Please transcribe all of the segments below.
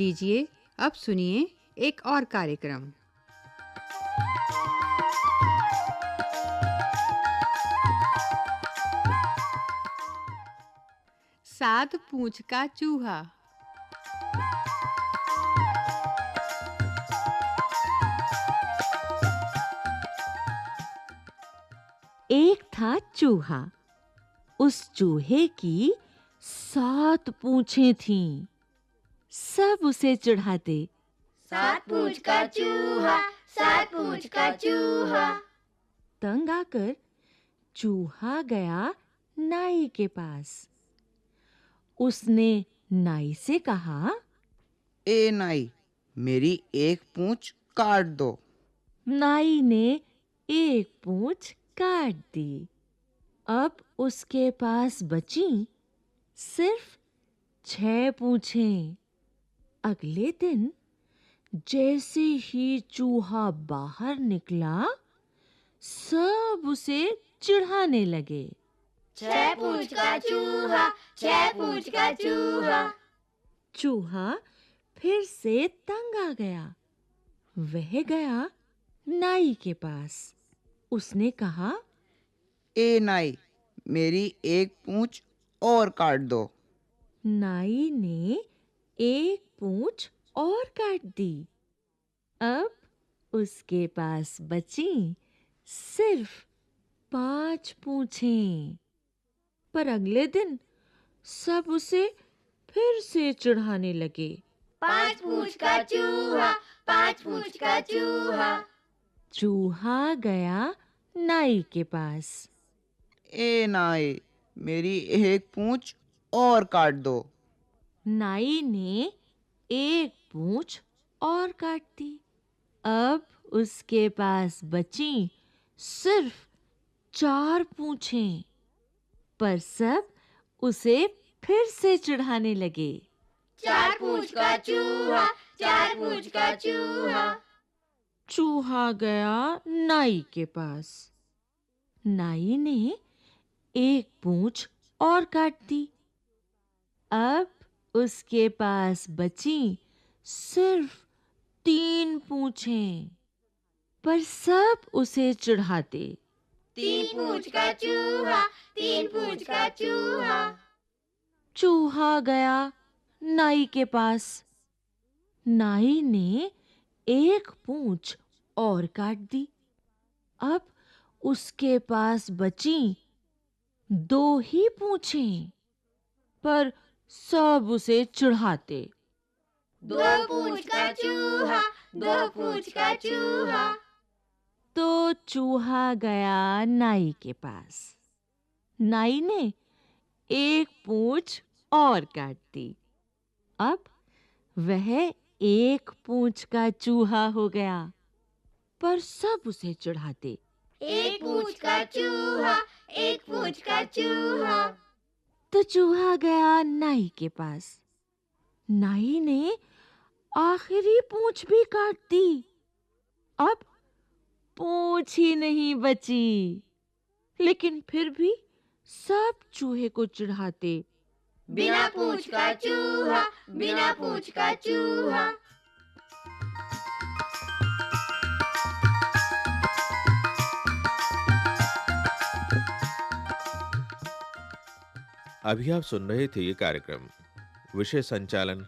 लीजिए। अब सुनिए एक और कार्यक्रम। सात पूंछ का चूहा। एक था चूहा। उस चूहे की सात पूंछें थीं। सब उसे चढ़ाते। सात पूंछ का चूहा सात पूंछ का चूहा। तंग आकर चूहा गया नाई के पास। उसने नाई से कहा ए नाई मेरी एक पूंछ काट दो। नाई ने एक पूंछ काट दी। अब उसके पास बची सिर्फ़ छह पूंछें। अगले दिन जैसे ही चूहा बाहर निकला सब उसे चिढ़ाने लगे। छह पूंछ का चूहा छह पूंछ का चूहा। चूहा फिर से तंग आ गया। वह गया नाई के पास। उसने कहा ए नाई मेरी एक पूंछ और काट दो। नाई ने एक पूंछ और काट दी। अब उसके पास बची सिर्फ़ पाँच पूंछें। पर अगले दिन सब उसे फिर से चिढ़ाने लगे। पाँच पूंछ का चूहा पाँच पूंछ का चूहा। चूहा गया नाई के पास। ए नाई मेरी एक पूंछ और काट दो। नाई ने एक पूंछ और काट दी। अब उसके पास बची सिर्फ़ चार पूंछें पर सब उसे फिर से चिढ़ाने लगे। चार पूंछ का चूहा चार पूंछ का चूहा। चूहा गया नाई के पास। नाई ने एक पूंछ और काट दी। अब उसके पास बची सिर्फ़ तीन पूंछें। पर सब उसे चिढ़ाते। तीन पूंछ का चूहा तीन पूंछ का चूहा। चूहा गया नाई के पास। नाई ने एक पूंछ और काट दी। अब उसके पास बची दो ही पूंछें। पर सब उसे चिढ़ाते। दो पूंछ का चूहा दो पूंछ का चूहा। तो चूहा गया नाई के पास। नाई ने एक पूंछ और काट दी। अब वह एक पूंछ का चूहा हो गया। पर सब उसे चढ़ाते। एक पूंछ का चूहा एक पूंछ का चूहा। तो चूहा गया नाई के पास। नाई ने आखिरी पूंछ भी काट दी। अब पूंछ ही नहीं बची। लेकिन फिर भी सब चूहे को चिढ़ाते। बिना पूंछ का चूहा, बिना पूंछ का चूहा। अभी आप सुन रहे थे ये कार्यक्रम। विषय संचालन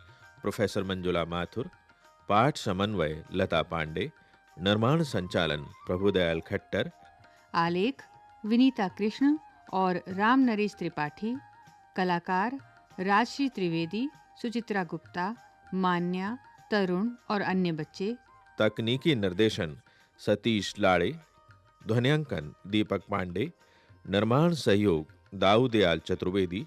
प्रोफेसर मंजुला माथुर पाठ समन्वय लता पांडे निर्माण संचालन प्रभुदयाल खट्टर। आलेख विनीता कृष्ण और राम नरेश त्रिपाठी। कलाकार राजश्री त्रिवेदी सुचित्रा गुप्ता मान्या तरुण और अन्य बच्चे। तकनीकी निर्देशन सतीश लाड़े ध्वनियांकन दीपक पांडे निर्माण सहयोग दाऊदयाल चतुर्वेदी